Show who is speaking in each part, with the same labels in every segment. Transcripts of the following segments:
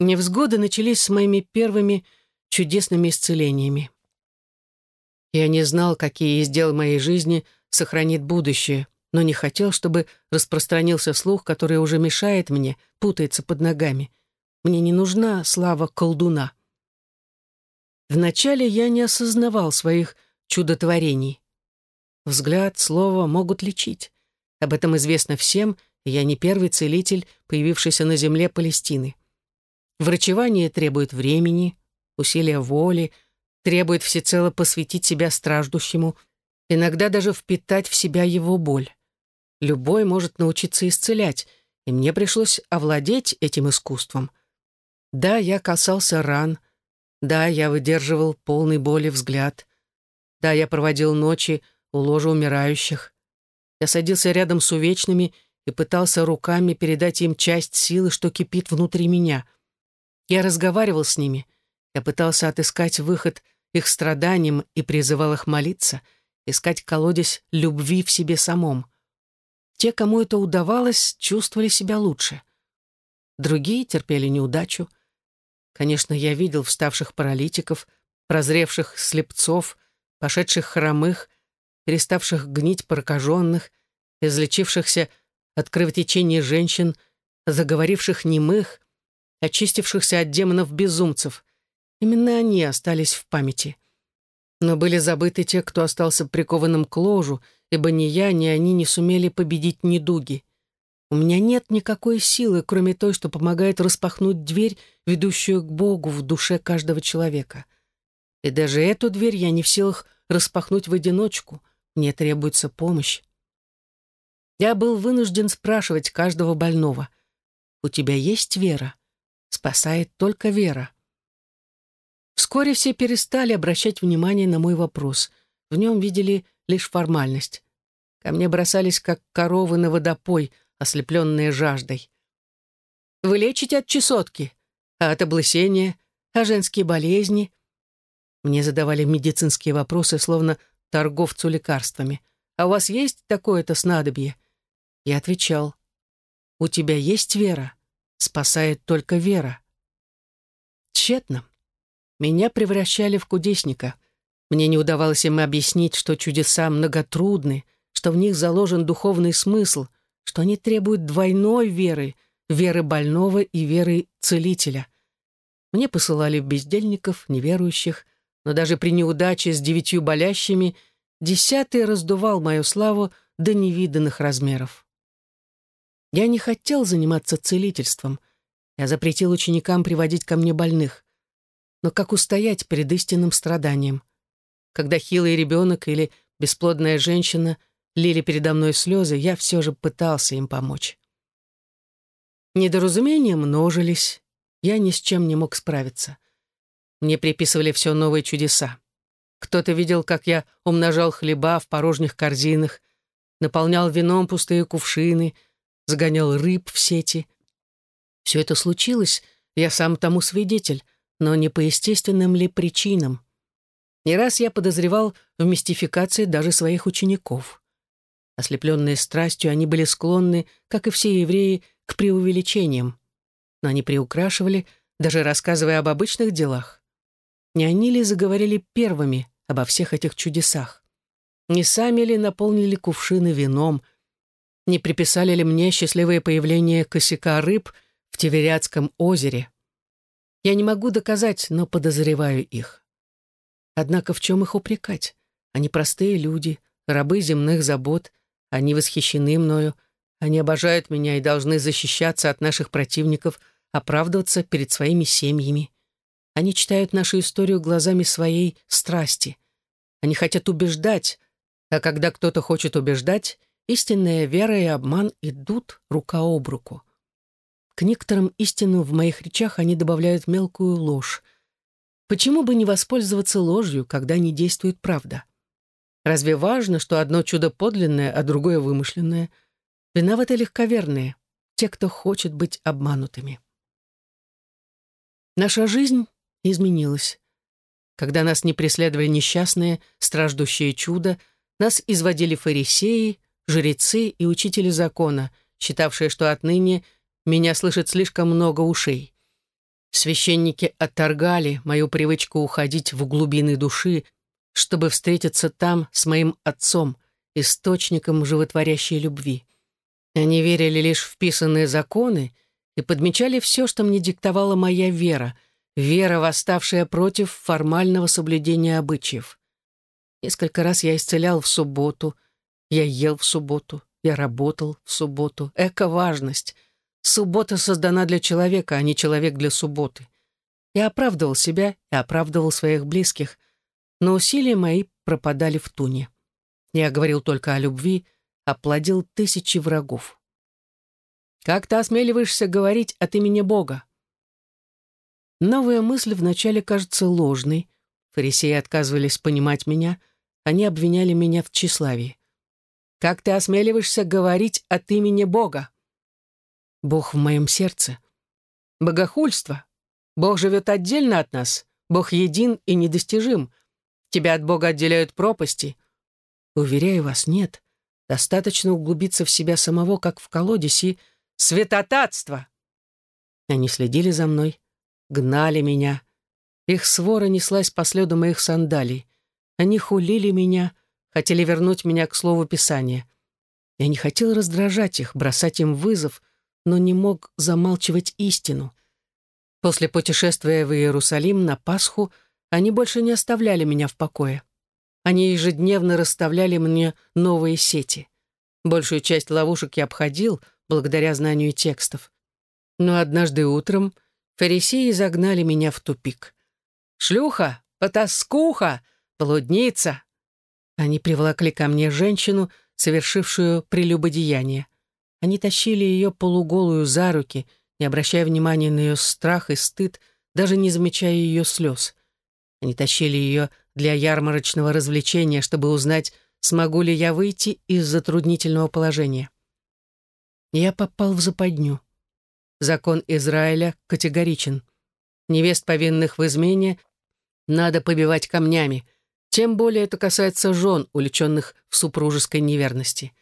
Speaker 1: Невзгоды начались с моими первыми чудесными исцелениями. Я не знал, какие из дел моей жизни сохранит будущее, но не хотел, чтобы распространился слух, который уже мешает мне, путается под ногами. Мне не нужна слава колдуна. Вначале я не осознавал своих чудотворений. Взгляд, слово могут лечить. Об этом известно всем, и я не первый целитель, появившийся на земле Палестины. Врачевание требует времени, усилия воли, требует всецело посвятить себя страждущему, иногда даже впитать в себя его боль. Любой может научиться исцелять, и мне пришлось овладеть этим искусством. Да, я касался ран, да, я выдерживал полный боли взгляд, да, я проводил ночи у ложа умирающих. Я садился рядом с увечными и пытался руками передать им часть силы, что кипит внутри меня. Я разговаривал с ними, я пытался отыскать выход их страданиям и призывал их молиться, искать колодец любви в себе самом. Те, кому это удавалось, чувствовали себя лучше. Другие терпели неудачу. Конечно, я видел вставших паралитиков, прозревших слепцов, пошедших хромых, переставших гнить прокаженных, излечившихся от кровотечения женщин, заговоривших немых, очистившихся от демонов-безумцев. Именно они остались в памяти. Но были забыты те, кто остался прикованным к ложу, ибо ни я, ни они не сумели победить недуги. У меня нет никакой силы, кроме той, что помогает распахнуть дверь, ведущую к Богу в душе каждого человека. И даже эту дверь я не в силах распахнуть в одиночку. Мне требуется помощь. Я был вынужден спрашивать каждого больного. «У тебя есть вера?» Спасает только вера. Вскоре все перестали обращать внимание на мой вопрос. В нем видели лишь формальность. Ко мне бросались, как коровы на водопой, ослепленные жаждой. «Вы лечите от чесотки, а от облысения, а женские болезни?» Мне задавали медицинские вопросы, словно торговцу лекарствами. «А у вас есть такое-то снадобье?» Я отвечал. «У тебя есть вера? Спасает только вера». Тщетно. Меня превращали в кудесника — мне не удавалось им объяснить, что чудеса многотрудны, что в них заложен духовный смысл, что они требуют двойной веры, веры больного и веры целителя. Мне посылали бездельников, неверующих, но даже при неудаче с девятью болящими десятый раздувал мою славу до невиданных размеров. Я не хотел заниматься целительством. Я запретил ученикам приводить ко мне больных. Но как устоять перед истинным страданием? Когда хилый ребенок или бесплодная женщина лили передо мной слезы, я все же пытался им помочь. Недоразумения множились, я ни с чем не мог справиться. Мне приписывали все новые чудеса. Кто-то видел, как я умножал хлеба в порожних корзинах, наполнял вином пустые кувшины, загонял рыб в сети. Все это случилось, я сам тому свидетель, но не по естественным ли причинам. Не раз я подозревал в мистификации даже своих учеников. Ослепленные страстью, они были склонны, как и все евреи, к преувеличениям. Но они приукрашивали, даже рассказывая об обычных делах. Не они ли заговорили первыми обо всех этих чудесах? Не сами ли наполнили кувшины вином? Не приписали ли мне счастливое появление косяка рыб в Теверятском озере? Я не могу доказать, но подозреваю их. Однако в чем их упрекать? Они простые люди, рабы земных забот, они восхищены мною, они обожают меня и должны защищаться от наших противников, оправдываться перед своими семьями. Они читают нашу историю глазами своей страсти. Они хотят убеждать, а когда кто-то хочет убеждать, истинная вера и обман идут рука об руку. К некоторым истинам в моих речах они добавляют мелкую ложь — Почему бы не воспользоваться ложью, когда не действует правда? Разве важно, что одно чудо подлинное, а другое вымышленное? Виноваты легковерные, те, кто хочет быть обманутыми. Наша жизнь изменилась. Когда нас не преследовали несчастные, страждущие чудо, нас изводили фарисеи, жрецы и учители закона, считавшие, что отныне меня слышит слишком много ушей. Священники отторгали мою привычку уходить в глубины души, чтобы встретиться там с моим отцом, источником животворящей любви. Они верили лишь в писанные законы и подмечали все, что мне диктовала моя вера, вера, восставшая против формального соблюдения обычаев. Несколько раз я исцелял в субботу, я ел в субботу, я работал в субботу. Эко-важность. Суббота создана для человека, а не человек для субботы. Я оправдывал себя и оправдывал своих близких, но усилия мои пропадали в туне. Я говорил только о любви, оплодил тысячи врагов. «Как ты осмеливаешься говорить от имени Бога?» Новая мысль вначале кажется ложной. Фарисеи отказывались понимать меня, они обвиняли меня в тщеславии. Как ты осмеливаешься говорить от имени Бога? Бог в моем сердце. Богохульство. Бог живет отдельно от нас. Бог един и недостижим. Тебя от Бога отделяют пропасти. Уверяю вас, нет. Достаточно углубиться в себя самого, как в колодесе. Святотатство! Они следили за мной, гнали меня. Их свора неслась по следу моих сандалий. Они хулили меня, хотели вернуть меня к слову Писания. Я не хотел раздражать их, бросать им вызов, но не мог замалчивать истину. После путешествия в Иерусалим на Пасху они больше не оставляли меня в покое. Они ежедневно расставляли мне новые сети. Большую часть ловушек я обходил благодаря знанию текстов. Но однажды утром фарисеи загнали меня в тупик. «Шлюха! Потаскуха! Блудница! Они приволокли ко мне женщину, совершившую прелюбодеяние. Они тащили ее полуголую за руки, не обращая внимания на ее страх и стыд, даже не замечая ее слез. Они тащили ее для ярмарочного развлечения, чтобы узнать, смогу ли я выйти из затруднительного положения. Я попал в западню. Закон Израиля категоричен. Невест, повинных в измене, надо побивать камнями — тем более это касается жен, уличенных в супружеской неверности.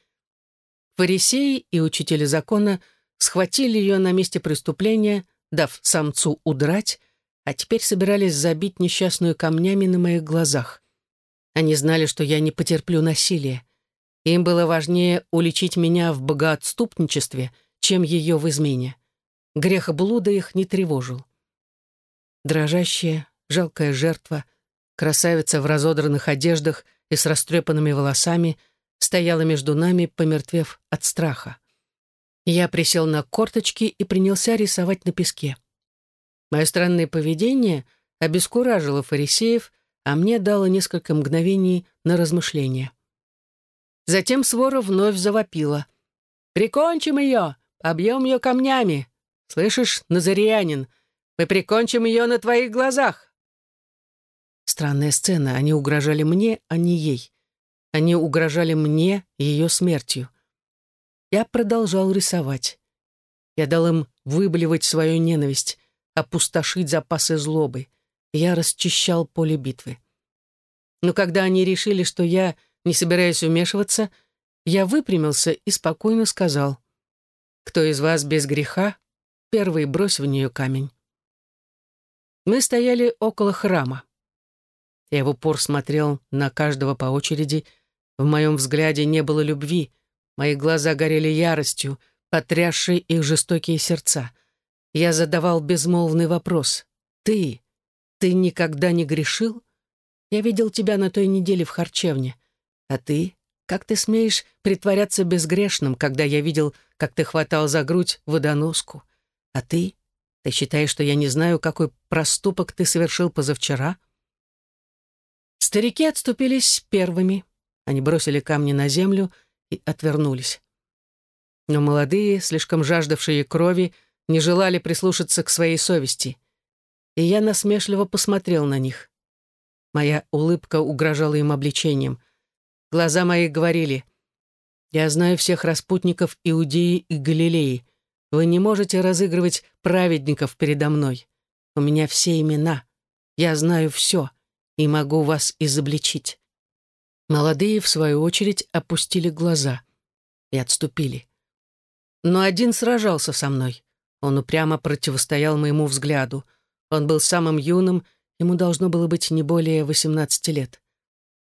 Speaker 1: Фарисеи и учители закона схватили ее на месте преступления, дав самцу удрать, а теперь собирались забить несчастную камнями на моих глазах. Они знали, что я не потерплю насилия. Им было важнее уличить меня в богоотступничестве, чем ее в измене. Грех блуда их не тревожил. Дрожащая, жалкая жертва — Красавица в разодранных одеждах и с растрепанными волосами стояла между нами, помертвев от страха. Я присел на корточки и принялся рисовать на песке. Мое странное поведение обескуражило фарисеев, а мне дало несколько мгновений на размышление. Затем свора вновь завопила. «Прикончим ее! Побьем ее камнями! Слышишь, назариянин, мы прикончим ее на твоих глазах!» Странная сцена. Они угрожали мне, а не ей. Они угрожали мне ее смертью. Я продолжал рисовать. Я дал им выблевать свою ненависть, опустошить запасы злобы. Я расчищал поле битвы. Но когда они решили, что я не собираюсь вмешиваться, я выпрямился и спокойно сказал, «Кто из вас без греха, первый брось в нее камень». Мы стояли около храма. Я в упор смотрел на каждого по очереди. В моем взгляде не было любви. Мои глаза горели яростью, потрясшей их жестокие сердца. Я задавал безмолвный вопрос. «Ты? Ты никогда не грешил? Я видел тебя на той неделе в харчевне. А ты? Как ты смеешь притворяться безгрешным, когда я видел, как ты хватал за грудь водоноску? А ты? Ты считаешь, что я не знаю, какой проступок ты совершил позавчера?» Старики отступились первыми. Они бросили камни на землю и отвернулись. Но молодые, слишком жаждавшие крови, не желали прислушаться к своей совести. И я насмешливо посмотрел на них. Моя улыбка угрожала им обличением. Глаза мои говорили, «Я знаю всех распутников Иудеи и Галилеи. Вы не можете разыгрывать праведников передо мной. У меня все имена. Я знаю все и могу вас изобличить». Молодые, в свою очередь, опустили глаза и отступили. Но один сражался со мной. Он упрямо противостоял моему взгляду. Он был самым юным, ему должно было быть не более 18 лет.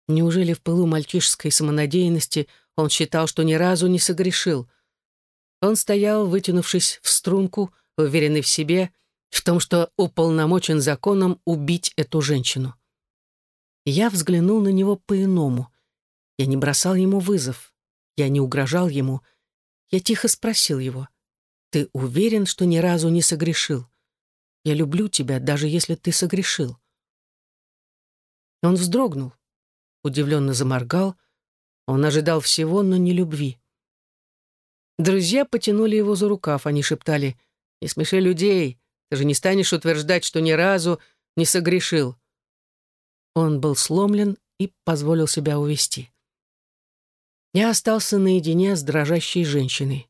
Speaker 1: Неужели в пылу мальчишеской самонадеянности он считал, что ни разу не согрешил? Он стоял, вытянувшись в струнку, уверенный в себе, в том, что уполномочен законом убить эту женщину. Я взглянул на него по-иному. Я не бросал ему вызов. Я не угрожал ему. Я тихо спросил его. «Ты уверен, что ни разу не согрешил? Я люблю тебя, даже если ты согрешил». Он вздрогнул, удивленно заморгал. Он ожидал всего, но не любви. Друзья потянули его за рукав, они шептали «Не смеши людей, ты же не станешь утверждать, что ни разу не согрешил». Он был сломлен и позволил себя увести. Я остался наедине с дрожащей женщиной.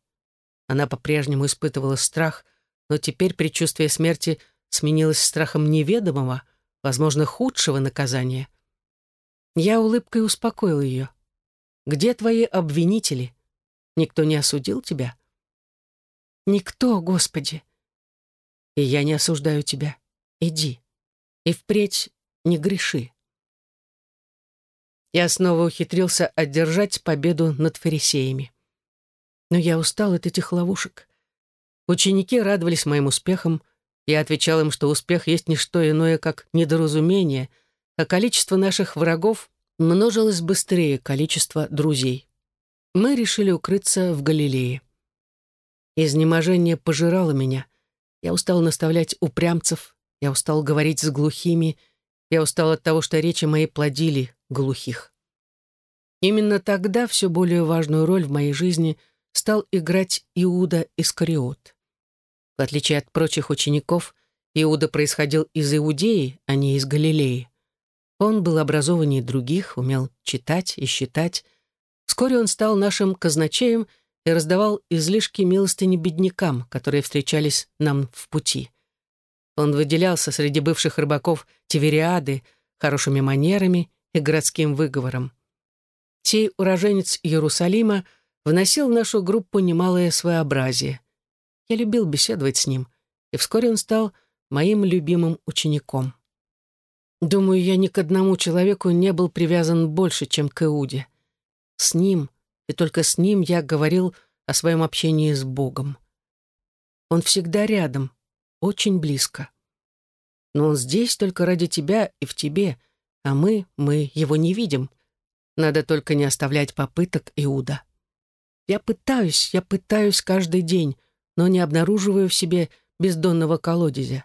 Speaker 1: Она по-прежнему испытывала страх, но теперь предчувствие смерти сменилось страхом неведомого, возможно, худшего наказания. Я улыбкой успокоил ее. «Где твои обвинители? Никто не осудил тебя?» «Никто, Господи!» «И я не осуждаю тебя. Иди. И впредь не греши». Я снова ухитрился одержать победу над фарисеями. Но я устал от этих ловушек. Ученики радовались моим успехам. Я отвечал им, что успех есть не что иное, как недоразумение, а количество наших врагов множилось быстрее количества друзей. Мы решили укрыться в Галилее. Изнеможение пожирало меня. Я устал наставлять упрямцев, я устал говорить с глухими, я устал от того, что речи мои плодили глухих. Именно тогда все более важную роль в моей жизни стал играть Иуда Искариот. В отличие от прочих учеников, Иуда происходил из Иудеи, а не из Галилеи. Он был образованнее других, умел читать и считать. Вскоре он стал нашим казначеем и раздавал излишки милостыни беднякам, которые встречались нам в пути. Он выделялся среди бывших рыбаков Тивериады хорошими манерами и городским выговором. Сей уроженец Иерусалима вносил в нашу группу немалое своеобразие. Я любил беседовать с ним, и вскоре он стал моим любимым учеником. Думаю, я ни к одному человеку не был привязан больше, чем к Иуде. С ним, и только с ним я говорил о своем общении с Богом. Он всегда рядом, очень близко. Но он здесь только ради тебя и в тебе, а мы, мы его не видим. Надо только не оставлять попыток Иуда. Я пытаюсь, я пытаюсь каждый день, но не обнаруживаю в себе бездонного колодезя.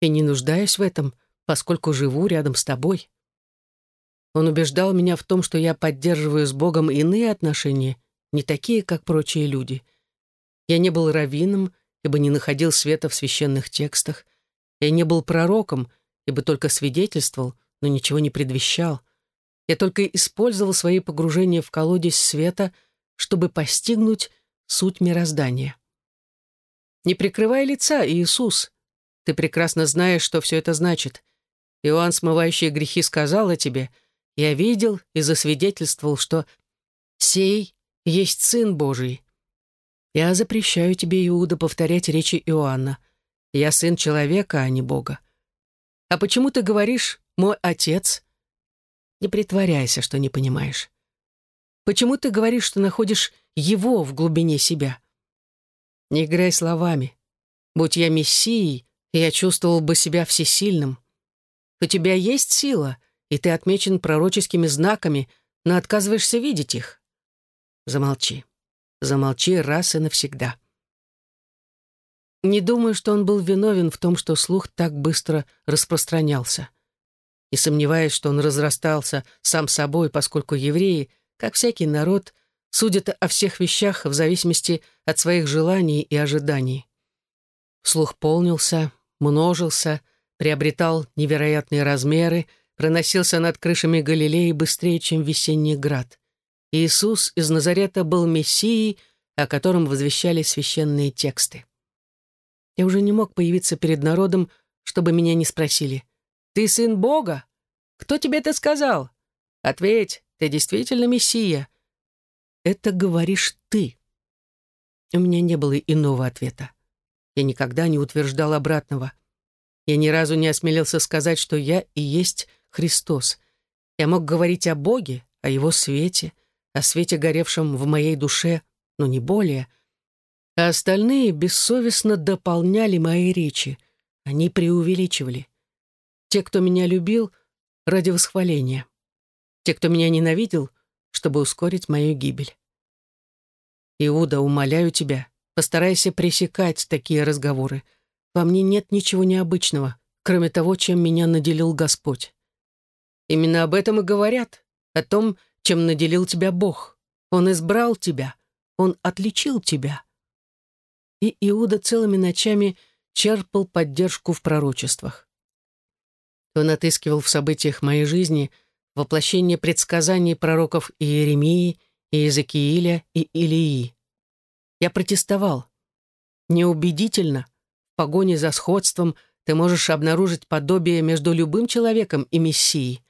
Speaker 1: И не нуждаюсь в этом, поскольку живу рядом с тобой. Он убеждал меня в том, что я поддерживаю с Богом иные отношения, не такие, как прочие люди. Я не был раввином, ибо не находил света в священных текстах. Я не был пророком, ибо только свидетельствовал, но ничего не предвещал. Я только использовал свои погружения в колодец света, чтобы постигнуть суть мироздания. Не прикрывай лица, Иисус. Ты прекрасно знаешь, что все это значит. Иоанн, смывающий грехи, сказал о тебе. Я видел и засвидетельствовал, что сей есть Сын Божий. Я запрещаю тебе, Иуда, повторять речи Иоанна. Я сын человека, а не Бога. А почему ты говоришь «мой отец»? Не притворяйся, что не понимаешь. Почему ты говоришь, что находишь его в глубине себя? Не играй словами. Будь я мессией, я чувствовал бы себя всесильным. У тебя есть сила, и ты отмечен пророческими знаками, но отказываешься видеть их. Замолчи. Замолчи раз и навсегда. Не думаю, что он был виновен в том, что слух так быстро распространялся. Не сомневаюсь, что он разрастался сам собой, поскольку евреи, как всякий народ, судят о всех вещах в зависимости от своих желаний и ожиданий. Слух полнился, множился, приобретал невероятные размеры, проносился над крышами Галилеи быстрее, чем весенний град. Иисус из Назарета был Мессией, о котором возвещали священные тексты. Я уже не мог появиться перед народом, чтобы меня не спросили. «Ты сын Бога? Кто тебе это сказал? Ответь, ты действительно Мессия?» «Это говоришь ты». У меня не было иного ответа. Я никогда не утверждал обратного. Я ни разу не осмелился сказать, что я и есть Христос. Я мог говорить о Боге, о Его свете, о свете, горевшем в моей душе, но не более. А остальные бессовестно дополняли мои речи. Они преувеличивали. Те, кто меня любил, ради восхваления. Те, кто меня ненавидел, чтобы ускорить мою гибель. Иуда, умоляю тебя, постарайся пресекать такие разговоры. Во мне нет ничего необычного, кроме того, чем меня наделил Господь. Именно об этом и говорят, о том, чем наделил тебя Бог. Он избрал тебя, Он отличил тебя. И Иуда целыми ночами черпал поддержку в пророчествах. Он отыскивал в событиях моей жизни воплощение предсказаний пророков Иеремии, Иезекииля и Илии. Я протестовал. Неубедительно, в погоне за сходством ты можешь обнаружить подобие между любым человеком и Мессией.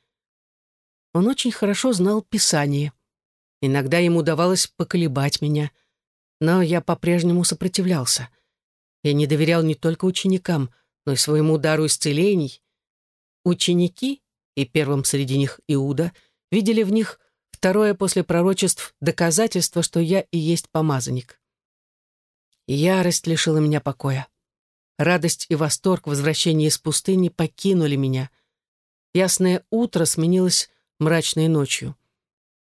Speaker 1: Он очень хорошо знал Писание. Иногда ему удавалось поколебать меня, но я по-прежнему сопротивлялся. Я не доверял не только ученикам, но и своему дару исцелений. Ученики, и первым среди них Иуда, видели в них второе после пророчеств доказательство, что я и есть помазанник. Ярость лишила меня покоя. Радость и восторг возвращения из пустыни покинули меня. Ясное утро сменилось мрачной ночью.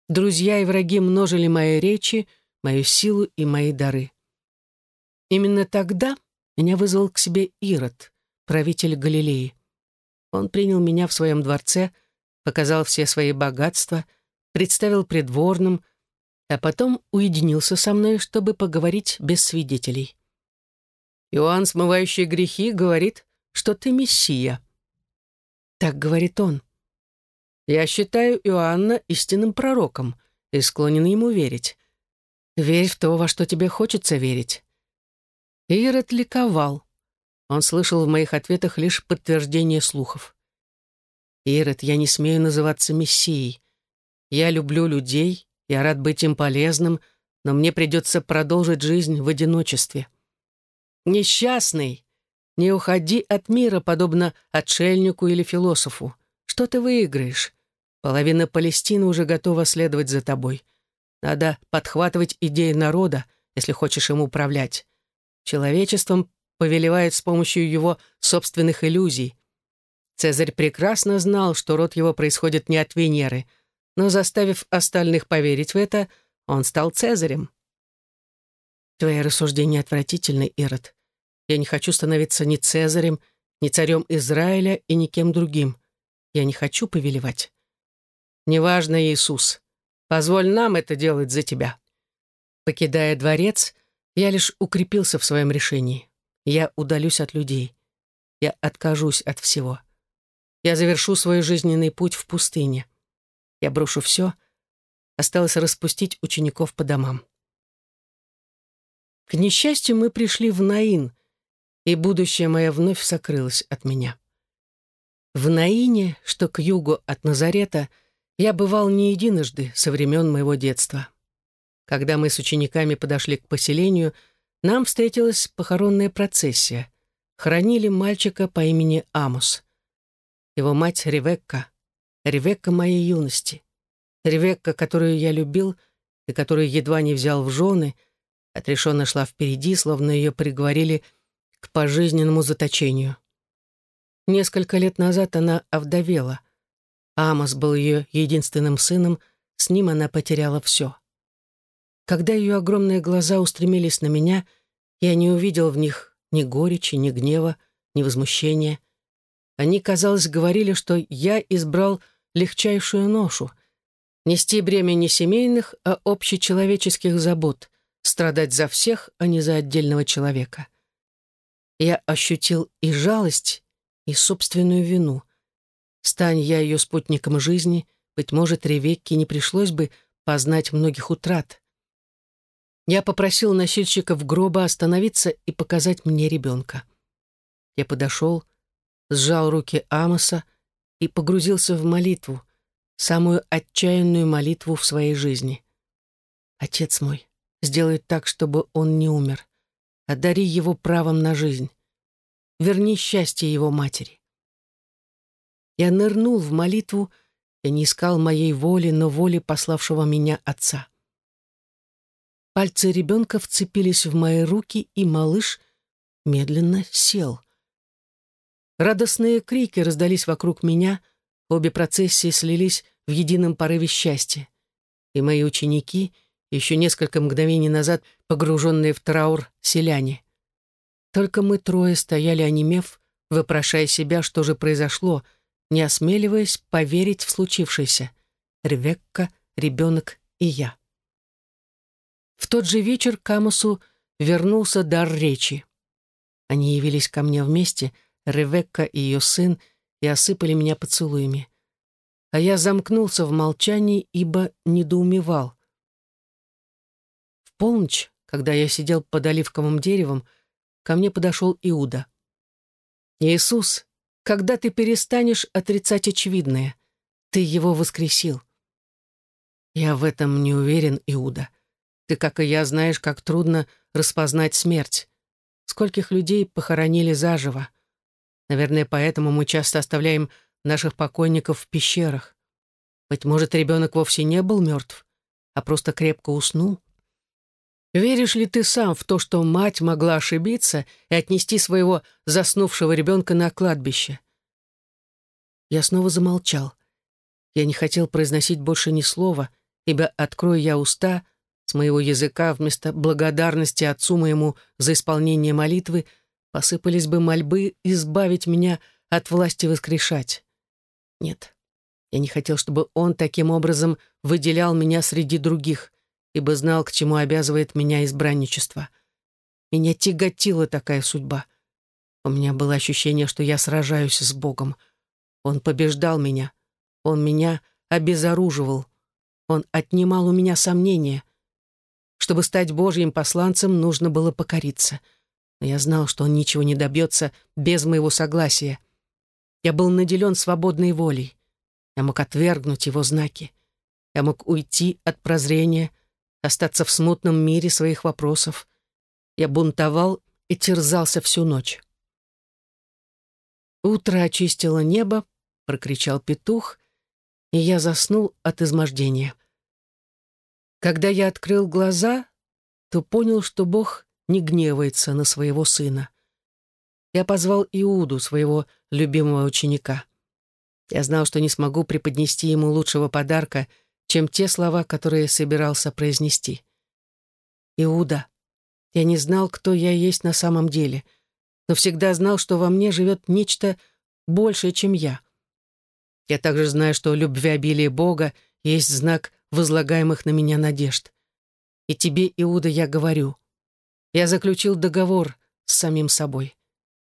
Speaker 1: Друзья и враги множили мои речи, мою силу и мои дары. Именно тогда меня вызвал к себе Ирод, правитель Галилеи. Он принял меня в своем дворце, показал все свои богатства, представил придворным, а потом уединился со мной, чтобы поговорить без свидетелей. Иоанн, смывающий грехи, говорит, что ты Мессия. Так говорит он. Я считаю Иоанна истинным пророком и склонен ему верить. Верь в то, во что тебе хочется верить. Ирод ликовал. Он слышал в моих ответах лишь подтверждение слухов. Ирод, я не смею называться Мессией. Я люблю людей, я рад быть им полезным, но мне придется продолжить жизнь в одиночестве. Несчастный, не уходи от мира, подобно отшельнику или философу. Что ты выиграешь? Половина Палестины уже готова следовать за тобой. Надо подхватывать идеи народа, если хочешь им управлять. Человечеством повелевает с помощью его собственных иллюзий. Цезарь прекрасно знал, что род его происходит не от Венеры — но заставив остальных поверить в это, он стал Цезарем. Твои рассуждения отвратительны, Ирод. Я не хочу становиться ни Цезарем, ни царем Израиля и никем другим. Я не хочу повелевать. Неважно, Иисус. Позволь нам это делать за тебя. Покидая дворец, я лишь укрепился в своем решении. Я удалюсь от людей. Я откажусь от всего. Я завершу свой жизненный путь в пустыне. Я брошу все. Осталось распустить учеников по домам. К несчастью, мы пришли в Наин, и будущее мое вновь сокрылось от меня. В Наине, что к югу от Назарета, я бывал не единожды со времен моего детства. Когда мы с учениками подошли к поселению, нам встретилась похоронная процессия. Хоронили мальчика по имени Амус. Его мать Ревекка Ревекка моей юности. Ревекка, которую я любил и которую едва не взял в жены, отрешенно шла впереди, словно ее приговорили к пожизненному заточению. Несколько лет назад она овдовела. Амос был ее единственным сыном, с ним она потеряла все. Когда ее огромные глаза устремились на меня, я не увидел в них ни горечи, ни гнева, ни возмущения. Они, казалось, говорили, что я избрал легчайшую ношу — нести бремя не семейных, а общечеловеческих забот, страдать за всех, а не за отдельного человека. Я ощутил и жалость, и собственную вину. Стань я ее спутником жизни, быть может, Ревекке не пришлось бы познать многих утрат. Я попросил носильщика в гроба остановиться и показать мне ребенка. Я подошел, сжал руки Амоса, и погрузился в молитву, самую отчаянную молитву в своей жизни. «Отец мой, сделай так, чтобы он не умер. Одари его правом на жизнь. верни счастье его матери. Я нырнул в молитву, я не искал моей воли, но воли пославшего меня отца. Пальцы ребенка вцепились в мои руки, и малыш медленно сел. Радостные крики раздались вокруг меня, обе процессии слились в едином порыве счастья. И мои ученики, еще несколько мгновений назад погруженные в траур селяне. Только мы трое стояли, онемев, вопрошая себя, что же произошло, не осмеливаясь поверить в случившееся. Ревекка, ребенок и я. В тот же вечер Камусу вернулся дар речи. Они явились ко мне вместе — Ревекка и ее сын, и осыпали меня поцелуями. А я замкнулся в молчании, ибо недоумевал. В полночь, когда я сидел под оливковым деревом, ко мне подошел Иуда. «Иисус, когда ты перестанешь отрицать очевидное? Ты его воскресил». «Я в этом не уверен, Иуда. Ты, как и я, знаешь, как трудно распознать смерть. Скольких людей похоронили заживо. Наверное, поэтому мы часто оставляем наших покойников в пещерах. Быть может, ребенок вовсе не был мертв, а просто крепко уснул? Веришь ли ты сам в то, что мать могла ошибиться и отнести своего заснувшего ребенка на кладбище? Я снова замолчал. Я не хотел произносить больше ни слова, ибо, открою я уста, с моего языка вместо благодарности отцу моему за исполнение молитвы — посыпались бы мольбы избавить меня от власти воскрешать. Нет, я не хотел, чтобы он таким образом выделял меня среди других, ибо знал, к чему обязывает меня избранничество. Меня тяготила такая судьба. У меня было ощущение, что я сражаюсь с Богом. Он побеждал меня. Он меня обезоруживал. Он отнимал у меня сомнения. Чтобы стать Божьим посланцем, нужно было покориться — но я знал, что он ничего не добьется без моего согласия. Я был наделен свободной волей. Я мог отвергнуть его знаки. Я мог уйти от прозрения, остаться в смутном мире своих вопросов. Я бунтовал и терзался всю ночь. Утро очистило небо, прокричал петух, и я заснул от измождения. Когда я открыл глаза, то понял, что Бог не гневается на своего сына. Я позвал Иуду, своего любимого ученика. Я знал, что не смогу преподнести ему лучшего подарка, чем те слова, которые собирался произнести. «Иуда, я не знал, кто я есть на самом деле, но всегда знал, что во мне живет нечто большее, чем я. Я также знаю, что любвеобилие Бога есть знак возлагаемых на меня надежд. И тебе, Иуда, я говорю — я заключил договор с самим собой.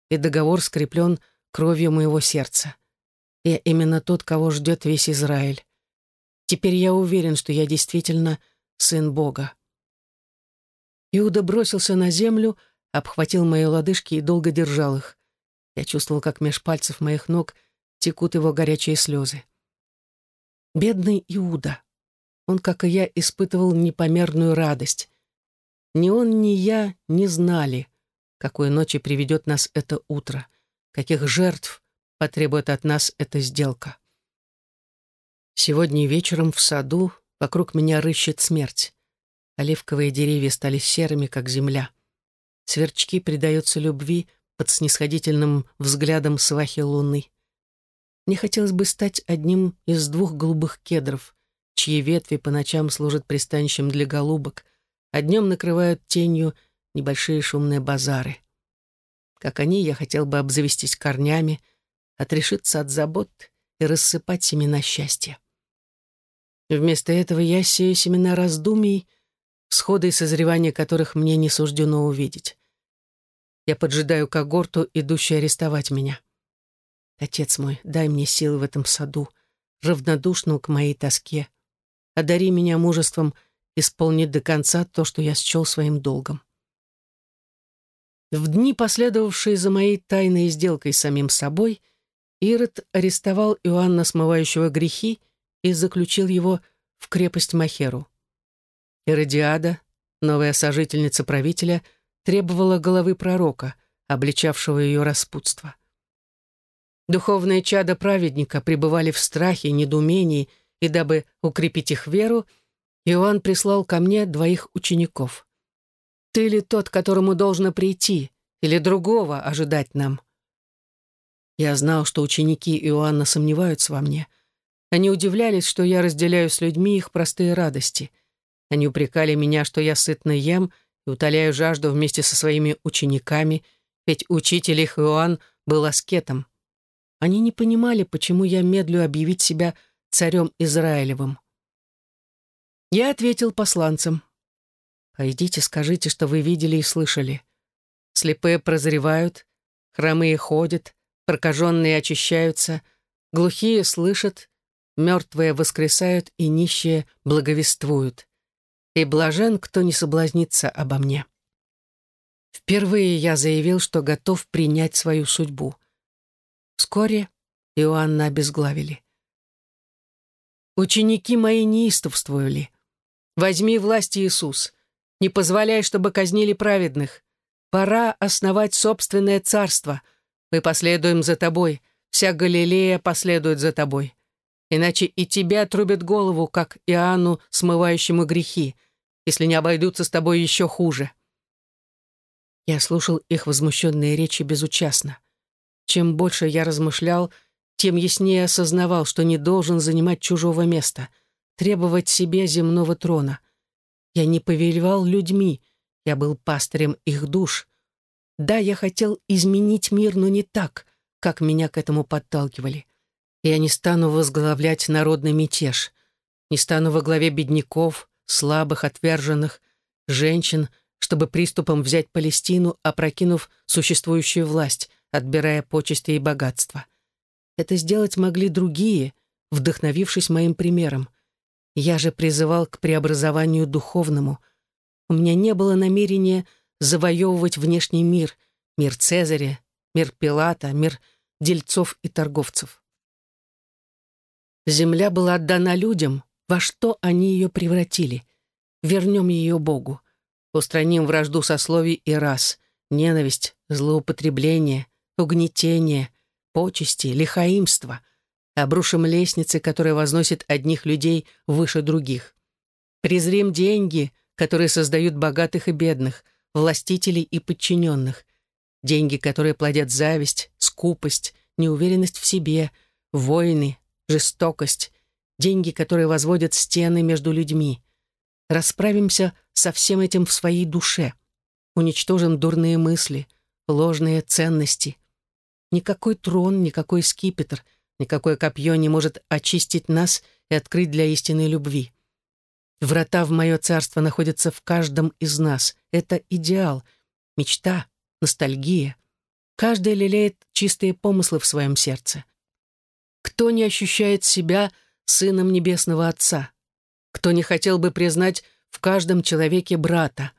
Speaker 1: И договор скреплен кровью моего сердца. Я именно тот, кого ждет весь Израиль. Теперь я уверен, что я действительно сын Бога. Иуда бросился на землю, обхватил мои лодыжки и долго держал их. Я чувствовал, как меж пальцев моих ног текут его горячие слезы. Бедный Иуда. Он, как и я, испытывал непомерную радость. Ни он, ни я не знали, какой ночи приведет нас это утро, каких жертв потребует от нас эта сделка. Сегодня вечером в саду вокруг меня рыщет смерть. Оливковые деревья стали серыми, как земля. Сверчки предаются любви под снисходительным взглядом свахи луны. Мне хотелось бы стать одним из двух голубых кедров, чьи ветви по ночам служат пристанищем для голубок, а днем накрывают тенью небольшие шумные базары. Как они, я хотел бы обзавестись корнями, отрешиться от забот и рассыпать семена счастья. Вместо этого я сею семена раздумий, сходы и созревания которых мне не суждено увидеть. Я поджидаю когорту, идущую арестовать меня. Отец мой, дай мне силы в этом саду, равнодушную к моей тоске. Одари меня мужеством — исполнить до конца то, что я счел своим долгом. В дни, последовавшие за моей тайной сделкой с самим собой, Ирод арестовал Иоанна, смывающего грехи, и заключил его в крепость Махеру. Иродиада, новая сожительница правителя, требовала головы пророка, обличавшего ее распутство. Духовные чада праведника пребывали в страхе, недоумении, и дабы укрепить их веру, Иоанн прислал ко мне двоих учеников. «Ты ли тот, которому должно прийти, или другого ожидать нам?» Я знал, что ученики Иоанна сомневаются во мне. Они удивлялись, что я разделяю с людьми их простые радости. Они упрекали меня, что я сытно ем и утоляю жажду вместе со своими учениками, ведь учитель их Иоанн был аскетом. Они не понимали, почему я медлю объявить себя царем Израилевым. Я ответил посланцам. «Пойдите, скажите, что вы видели и слышали. Слепые прозревают, хромые ходят, прокаженные очищаются, глухие слышат, мертвые воскресают и нищие благовествуют. И блажен, кто не соблазнится обо мне». Впервые я заявил, что готов принять свою судьбу. Вскоре Иоанна обезглавили. Ученики мои неистовствовали. Возьми власть, Иисус. Не позволяй, чтобы казнили праведных. Пора основать собственное царство. Мы последуем за тобой. Вся Галилея последует за тобой. Иначе и тебя отрубят голову, как Иоанну, смывающему грехи, если не обойдутся с тобой еще хуже. Я слушал их возмущенные речи безучастно. Чем больше я размышлял, тем яснее осознавал, что не должен занимать чужого места, требовать себе земного трона. Я не повелевал людьми, я был пастырем их душ. Да, я хотел изменить мир, но не так, как меня к этому подталкивали. Я не стану возглавлять народный мятеж, не стану во главе бедняков, слабых, отверженных, женщин, чтобы приступом взять Палестину, опрокинув существующую власть, отбирая почести и богатство. Это сделать могли другие, вдохновившись моим примером. Я же призывал к преобразованию духовному. У меня не было намерения завоевывать внешний мир, мир Цезаря, мир Пилата, мир дельцов и торговцев. Земля была отдана людям, во что они ее превратили. Вернем ее Богу. Устраним вражду сословий и рас, ненависть, злоупотребление, угнетение, почести, лихаимство. Обрушим лестницы, которые возносят одних людей выше других. Презрим деньги, которые создают богатых и бедных, властителей и подчиненных. Деньги, которые плодят зависть, скупость, неуверенность в себе, войны, жестокость. Деньги, которые возводят стены между людьми. Расправимся со всем этим в своей душе. Уничтожим дурные мысли, ложные ценности. Никакой трон, никакой скипетр, никакое копье не может очистить нас и открыть для истинной любви. Врата в мое царство находятся в каждом из нас. Это идеал, мечта, ностальгия. Каждый лелеет чистые помыслы в своем сердце. Кто не ощущает себя сыном Небесного Отца? кто не хотел бы признать в каждом человеке брата.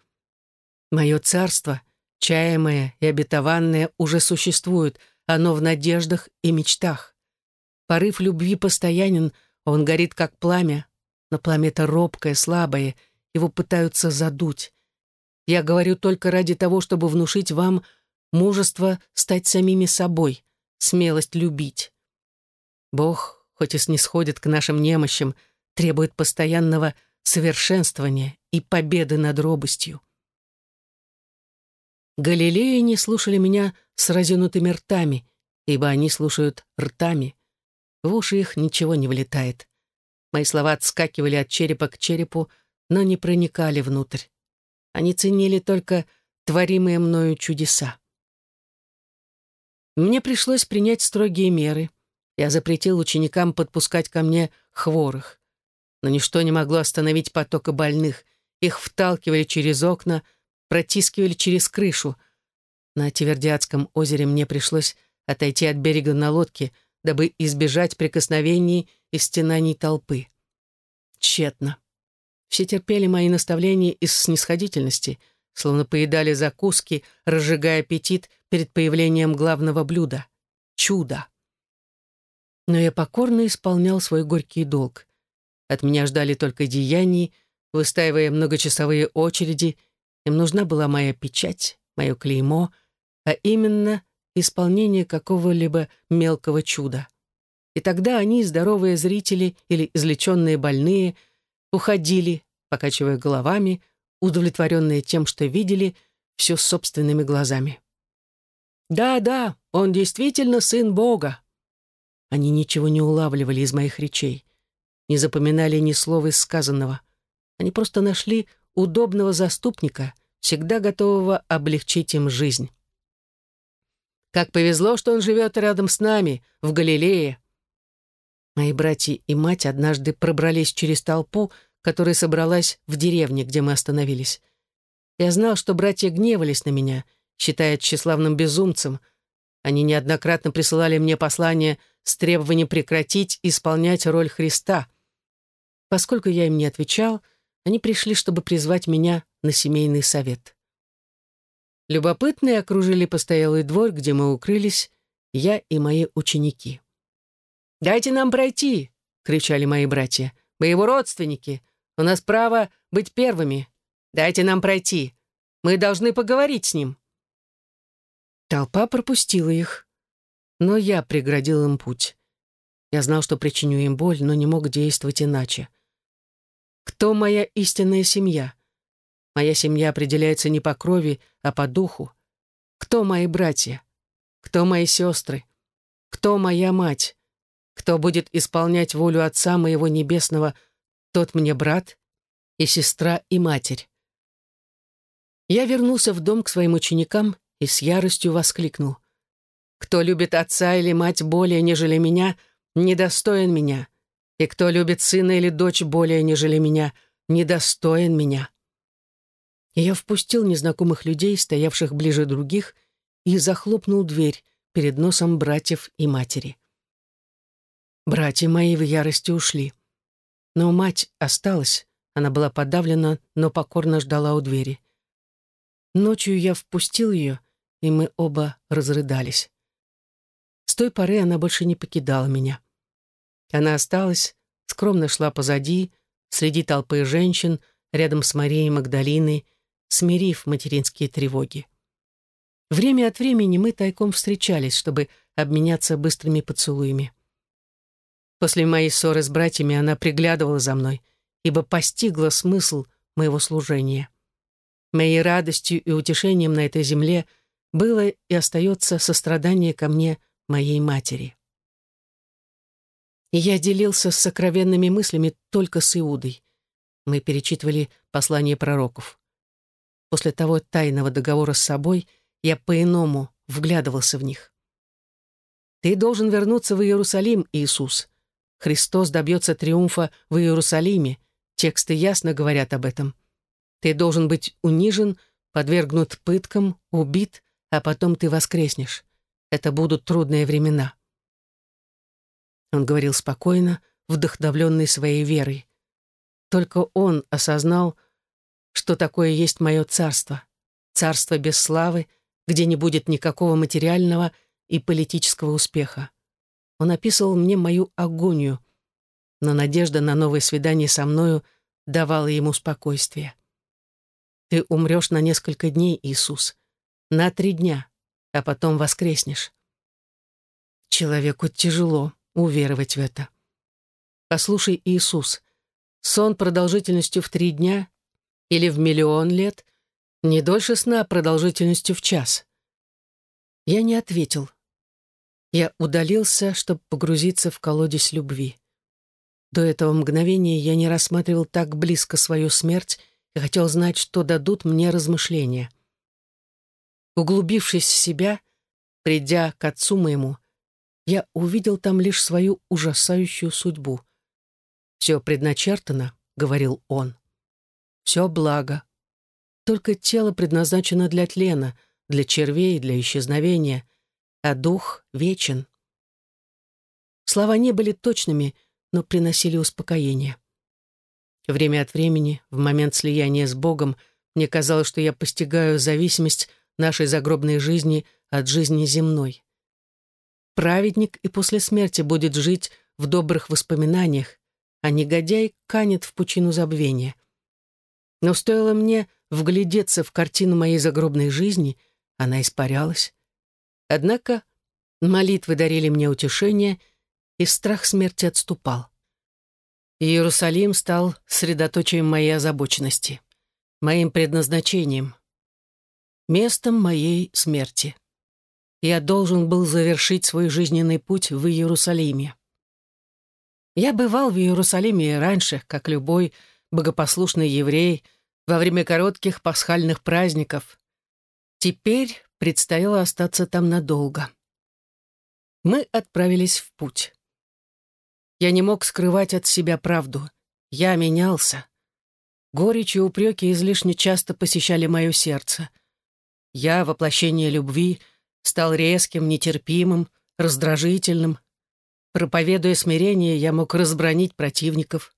Speaker 1: Мое царство, чаемое и обетованное, уже существует, оно в надеждах и мечтах. Порыв любви постоянен, он горит как пламя, но пламя-то робкое, слабое, его пытаются задуть. Я говорю только ради того, чтобы внушить вам мужество стать самими собой, смелость любить. Бог, хоть и снисходит к нашим немощам, — требует постоянного совершенствования и победы над робостью. Галилеи не слушали меня с разинутыми ртами, ибо они слушают ртами. В уши их ничего не влетает. Мои слова отскакивали от черепа к черепу, но не проникали внутрь. Они ценили только творимые мною чудеса. Мне пришлось принять строгие меры. Я запретил ученикам подпускать ко мне хворых но ничто не могло остановить потока больных. Их вталкивали через окна, протискивали через крышу. На Тивердиадском озере мне пришлось отойти от берега на лодке, дабы избежать прикосновений и стенаний толпы. Тщетно. Все терпели мои наставления из снисходительности, словно поедали закуски, разжигая аппетит перед появлением главного блюда — чуда. Но я покорно исполнял свой горький долг. От меня ждали только деяний, выстаивая многочасовые очереди. Им нужна была моя печать, мое клеймо, а именно исполнение какого-либо мелкого чуда. И тогда они, здоровые зрители или излеченные больные, уходили, покачивая головами, удовлетворенные тем, что видели все собственными глазами. «Да, да, он действительно сын Бога!» Они ничего не улавливали из моих речей, не запоминали ни слова сказанного. Они просто нашли удобного заступника, всегда готового облегчить им жизнь. Как повезло, что он живет рядом с нами, в Галилее. Мои братья и мать однажды пробрались через толпу, которая собралась в деревне, где мы остановились. Я знал, что братья гневались на меня, считая тщеславным безумцем. Они неоднократно присылали мне послания с требованием прекратить исполнять роль Христа. Поскольку я им не отвечал, они пришли, чтобы призвать меня на семейный совет. Любопытные окружили постоялый двор, где мы укрылись, я и мои ученики. «Дайте нам пройти!» — кричали мои братья. «Мы его родственники. У нас право быть первыми. Дайте нам пройти. Мы должны поговорить с ним». Толпа пропустила их, но я преградил им путь. Я знал, что причиню им боль, но не мог действовать иначе. Кто моя истинная семья? Моя семья определяется не по крови, а по духу. Кто мои братья? Кто мои сестры? Кто моя мать? Кто будет исполнять волю Отца моего Небесного, тот мне брат и сестра и матерь. Я вернулся в дом к своим ученикам и с яростью воскликнул. «Кто любит отца или мать более, нежели меня, недостоин меня, и кто любит сына или дочь более, нежели меня, недостоин меня» и я впустил незнакомых людей, стоявших ближе других, и захлопнул дверь перед носом братьев и матери. Братья мои в ярости ушли. Но мать осталась, она была подавлена, но покорно ждала у двери. Ночью я впустил ее, и мы оба разрыдались. С той поры она больше не покидала меня. Она осталась, скромно шла позади, среди толпы женщин, рядом с Марией Магдалиной, смирив материнские тревоги. Время от времени мы тайком встречались, чтобы обменяться быстрыми поцелуями. После моей ссоры с братьями она приглядывала за мной, ибо постигла смысл моего служения. Моей радостью и утешением на этой земле было и остается сострадание ко мне моей матери. Я делился с сокровенными мыслями только с Иудой. Мы перечитывали послания пророков. После того тайного договора с собой я по-иному вглядывался в них. Ты должен вернуться в Иерусалим, Иисус. Христос добьется триумфа в Иерусалиме. Тексты ясно говорят об этом. Ты должен быть унижен, подвергнут пыткам, убит, а потом ты воскреснешь. Это будут трудные времена. Он говорил спокойно, вдохновленный своей верой. Только он осознал, что такое есть мое царство. Царство без славы, где не будет никакого материального и политического успеха. Он описывал мне мою агонию, но надежда на новое свидание со мною давала ему спокойствие. Ты умрешь на несколько дней, Иисус, на три дня, а потом воскреснешь. Человеку тяжело уверовать в это. Послушай, Иисус, сон продолжительностью в три дня или в миллион лет, не дольше сна продолжительностью в час. Я не ответил. Я удалился, чтобы погрузиться в колодец любви. До этого мгновения я не рассматривал так близко свою смерть и хотел знать, что дадут мне размышления. Углубившись в себя, придя к отцу моему, я увидел там лишь свою ужасающую судьбу. «Все предначертано», — говорил он все благо. Только тело предназначено для тлена, для червей, для исчезновения, а дух вечен. Слова не были точными, но приносили успокоение. Время от времени, в момент слияния с Богом, мне казалось, что я постигаю зависимость нашей загробной жизни от жизни земной. Праведник и после смерти будет жить в добрых воспоминаниях, а негодяй канет в пучину забвения. Но стоило мне вглядеться в картину моей загробной жизни, она испарялась. Однако молитвы дарили мне утешение, и страх смерти отступал. Иерусалим стал средоточием моей озабоченности, моим предназначением, местом моей смерти. Я должен был завершить свой жизненный путь в Иерусалиме. Я бывал в Иерусалиме раньше, как любой богопослушный еврей, во время коротких пасхальных праздников. Теперь предстояло остаться там надолго. Мы отправились в путь. Я не мог скрывать от себя правду. Я менялся. Горечь и упреки излишне часто посещали мое сердце. Я, воплощение любви, стал резким, нетерпимым, раздражительным. Проповедуя смирение, я мог разбронить противников.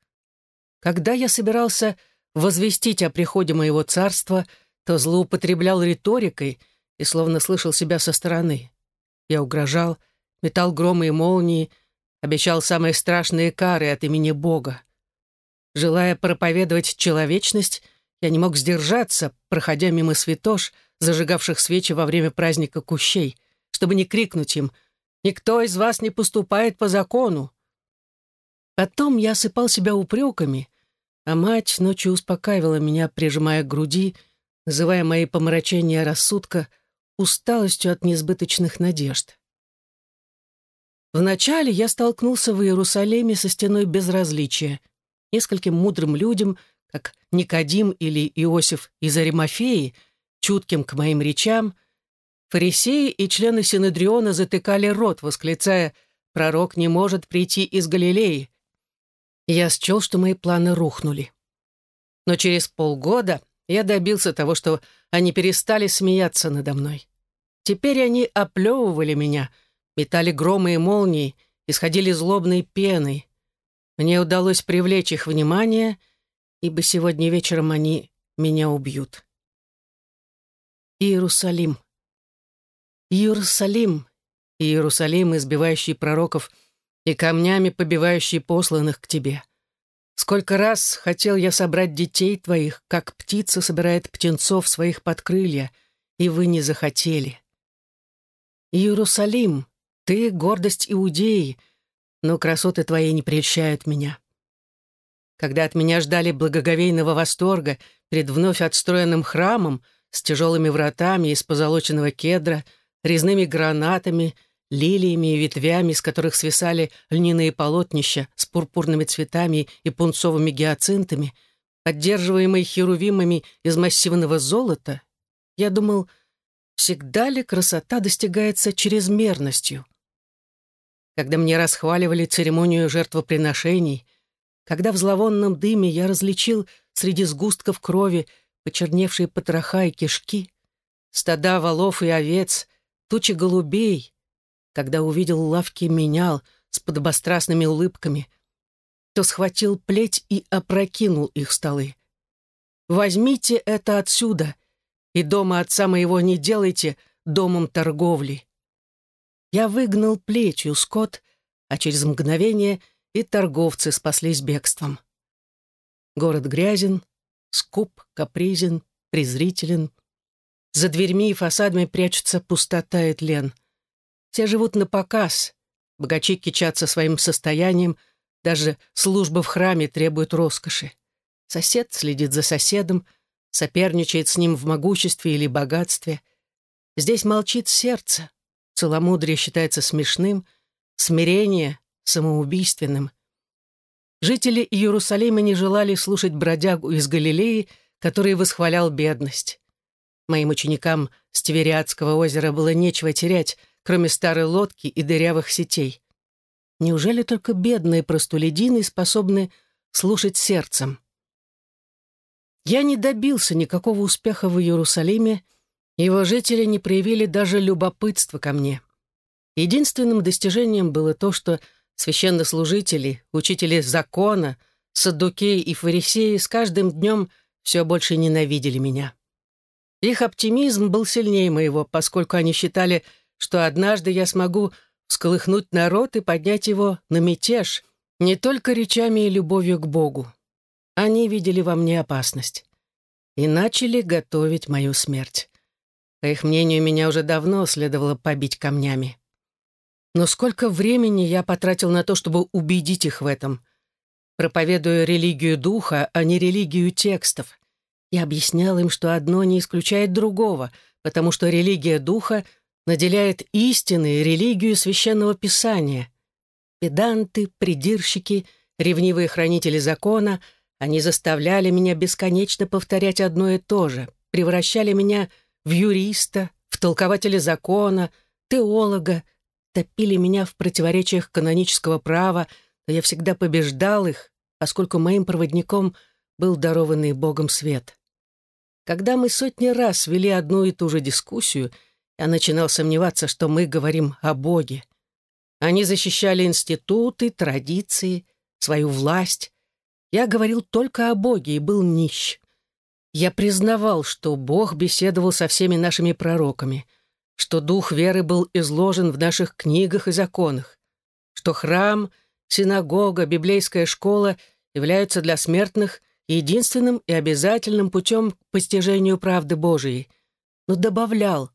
Speaker 1: Когда я собирался возвестить о приходе моего царства, то злоупотреблял риторикой и словно слышал себя со стороны. Я угрожал, метал громы и молнии, обещал самые страшные кары от имени Бога. Желая проповедовать человечность, я не мог сдержаться, проходя мимо святош, зажигавших свечи во время праздника кущей, чтобы не крикнуть им «Никто из вас не поступает по закону!» Потом я осыпал себя упреками, а мать ночью успокаивала меня, прижимая к груди, называя мои помрачения рассудка усталостью от несбыточных надежд. Вначале я столкнулся в Иерусалиме со стеной безразличия, нескольким мудрым людям, как Никодим или Иосиф из Аримафеи, чутким к моим речам, фарисеи и члены Синедриона затыкали рот, восклицая «Пророк не может прийти из Галилеи, я счел, что мои планы рухнули. Но через полгода я добился того, что они перестали смеяться надо мной. Теперь они оплевывали меня, метали громы и молнии, исходили злобной пеной. Мне удалось привлечь их внимание, ибо сегодня вечером они меня убьют. Иерусалим. Иерусалим. Иерусалим, избивающий пророков — и камнями побивающий посланных к тебе. Сколько раз хотел я собрать детей твоих, как птица собирает птенцов своих под крылья, и вы не захотели. Иерусалим, ты — гордость Иудеи, но красоты твои не прельщают меня. Когда от меня ждали благоговейного восторга перед вновь отстроенным храмом с тяжелыми вратами из позолоченного кедра, резными гранатами — лилиями и ветвями, с которых свисали льняные полотнища с пурпурными цветами и пунцовыми гиацинтами, поддерживаемые херувимами из массивного золота, я думал, всегда ли красота достигается чрезмерностью? Когда мне расхваливали церемонию жертвоприношений, когда в зловонном дыме я различил среди сгустков крови почерневшие потроха и кишки, стада волов и овец, тучи голубей, когда увидел лавки менял с подобострастными улыбками, то схватил плеть и опрокинул их столы. «Возьмите это отсюда, и дома отца моего не делайте домом торговли». Я выгнал плетью скот, а через мгновение и торговцы спаслись бегством. Город грязен, скуп, капризен, презрителен. За дверьми и фасадами прячется пустота и тлен — все живут на показ. Богачи кичатся своим состоянием, даже служба в храме требует роскоши. Сосед следит за соседом, соперничает с ним в могуществе или богатстве. Здесь молчит сердце. Целомудрие считается смешным, смирение — самоубийственным. Жители Иерусалима не желали слушать бродягу из Галилеи, который восхвалял бедность. Моим ученикам с Тивериадского озера было нечего терять — кроме старой лодки и дырявых сетей. Неужели только бедные простолюдины способны слушать сердцем? Я не добился никакого успеха в Иерусалиме, его жители не проявили даже любопытства ко мне. Единственным достижением было то, что священнослужители, учители закона, саддукеи и фарисеи с каждым днем все больше ненавидели меня. Их оптимизм был сильнее моего, поскольку они считали, что однажды я смогу всколыхнуть народ и поднять его на мятеж не только речами и любовью к Богу. Они видели во мне опасность и начали готовить мою смерть. По их мнению, меня уже давно следовало побить камнями. Но сколько времени я потратил на то, чтобы убедить их в этом, проповедуя религию духа, а не религию текстов. Я объяснял им, что одно не исключает другого, потому что религия духа наделяет истиной религию священного писания. Педанты, придирщики, ревнивые хранители закона, они заставляли меня бесконечно повторять одно и то же, превращали меня в юриста, в толкователя закона, теолога, топили меня в противоречиях канонического права, но я всегда побеждал их, поскольку моим проводником был дарованный Богом свет. Когда мы сотни раз вели одну и ту же дискуссию, я начинал сомневаться, что мы говорим о Боге. Они защищали институты, традиции, свою власть. Я говорил только о Боге и был нищ. Я признавал, что Бог беседовал со всеми нашими пророками, что дух веры был изложен в наших книгах и законах, что храм, синагога, библейская школа являются для смертных единственным и обязательным путем к постижению правды Божией, но добавлял,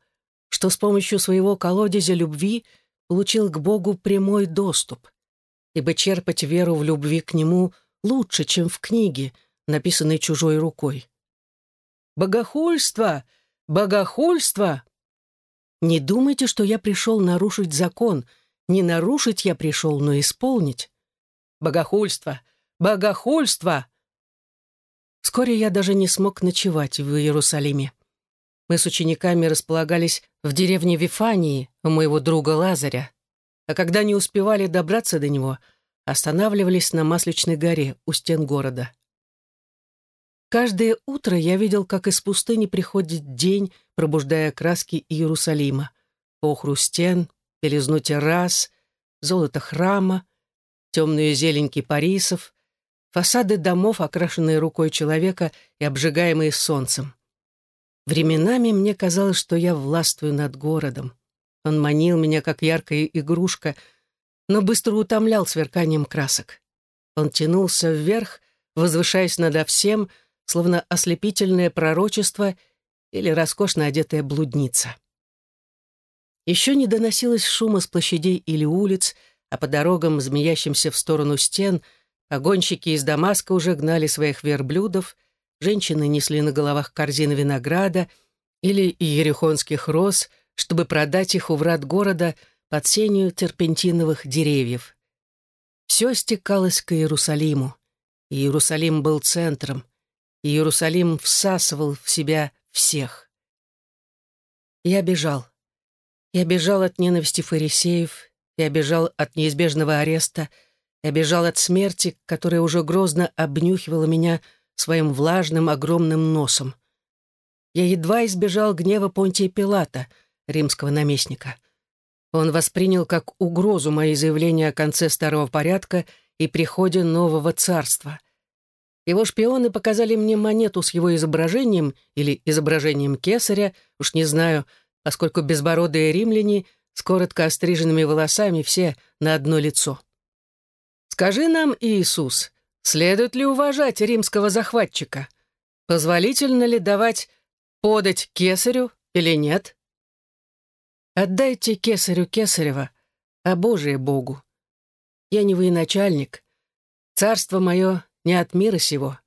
Speaker 1: что с помощью своего колодезя любви получил к Богу прямой доступ, ибо черпать веру в любви к Нему лучше, чем в книге, написанной чужой рукой. «Богохульство! Богохульство!» Не думайте, что я пришел нарушить закон. Не нарушить я пришел, но исполнить. Богохульство! Богохульство! Вскоре я даже не смог ночевать в Иерусалиме. Мы с учениками располагались в деревне Вифании у моего друга Лазаря, а когда не успевали добраться до него, останавливались на Масличной горе у стен города. Каждое утро я видел, как из пустыни приходит день, пробуждая краски Иерусалима. Охру стен, белизну террас, золото храма, темную зелень кипарисов, фасады домов, окрашенные рукой человека и обжигаемые солнцем. Временами мне казалось, что я властвую над городом. Он манил меня, как яркая игрушка, но быстро утомлял сверканием красок. Он тянулся вверх, возвышаясь надо всем, словно ослепительное пророчество или роскошно одетая блудница. Еще не доносилось шума с площадей или улиц, а по дорогам, змеящимся в сторону стен, погонщики из Дамаска уже гнали своих верблюдов, женщины несли на головах корзины винограда или иерихонских роз, чтобы продать их у врат города под сенью терпентиновых деревьев. Все стекалось к Иерусалиму. Иерусалим был центром, Иерусалим всасывал в себя всех. Я бежал. Я бежал от ненависти фарисеев, я бежал от неизбежного ареста, я бежал от смерти, которая уже грозно обнюхивала меня своим влажным огромным носом. Я едва избежал гнева Понтия Пилата, римского наместника. Он воспринял как угрозу мои заявления о конце старого порядка и приходе нового царства — его шпионы показали мне монету с его изображением или изображением кесаря, уж не знаю, поскольку безбородые римляне с коротко остриженными волосами все на одно лицо. «Скажи нам, Иисус, следует ли уважать римского захватчика? Позволительно ли давать подать кесарю или нет?» «Отдайте кесарю кесарева, а Божие Богу. Я не военачальник. Царство мое не от мира сего.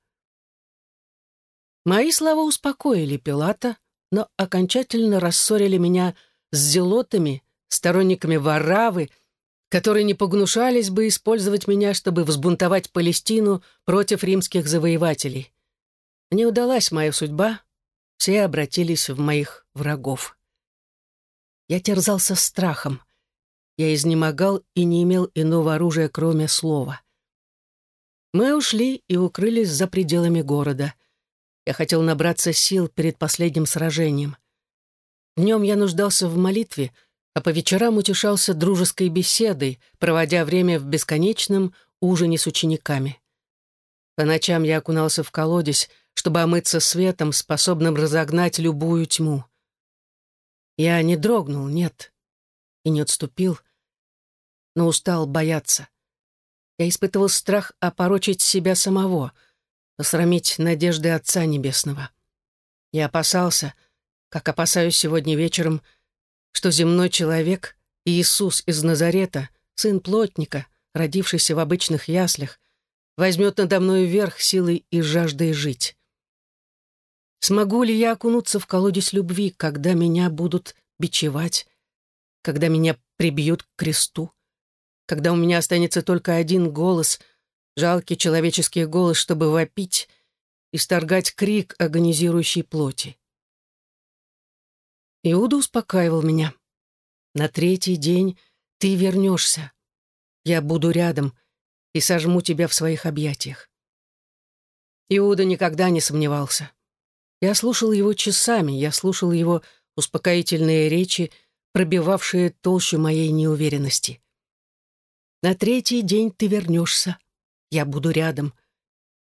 Speaker 1: Мои слова успокоили Пилата, но окончательно рассорили меня с зелотами, сторонниками Варавы, которые не погнушались бы использовать меня, чтобы взбунтовать Палестину против римских завоевателей. Не удалась моя судьба, все обратились в моих врагов. Я терзался страхом. Я изнемогал и не имел иного оружия, кроме слова. Мы ушли и укрылись за пределами города. Я хотел набраться сил перед последним сражением. Днем я нуждался в молитве, а по вечерам утешался дружеской беседой, проводя время в бесконечном ужине с учениками. По ночам я окунался в колодец, чтобы омыться светом, способным разогнать любую тьму. Я не дрогнул, нет, и не отступил, но устал бояться. Я испытывал страх опорочить себя самого, посрамить надежды Отца Небесного. Я опасался, как опасаюсь сегодня вечером, что земной человек, Иисус из Назарета, сын плотника, родившийся в обычных яслях, возьмет надо мной верх силой и жаждой жить. Смогу ли я окунуться в колодец любви, когда меня будут бичевать, когда меня прибьют к кресту, когда у меня останется только один голос, жалкий человеческий голос, чтобы вопить и сторгать крик агонизирующей плоти. Иуда успокаивал меня. «На третий день ты вернешься. Я буду рядом и сожму тебя в своих объятиях». Иуда никогда не сомневался. Я слушал его часами, я слушал его успокоительные речи, пробивавшие толщу моей неуверенности. «На третий день ты вернешься. Я буду рядом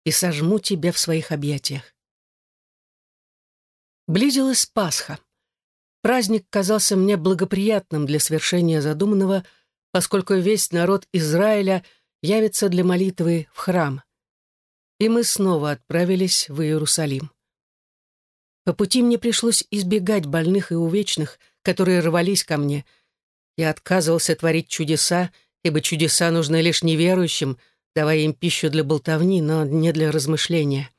Speaker 1: и сожму тебя в своих объятиях». Близилась Пасха. Праздник казался мне благоприятным для свершения задуманного, поскольку весь народ Израиля явится для молитвы в храм. И мы снова отправились в Иерусалим. По пути мне пришлось избегать больных и увечных, которые рвались ко мне. Я отказывался творить чудеса, ибо чудеса нужны лишь неверующим, давая им пищу для болтовни, но не для размышления.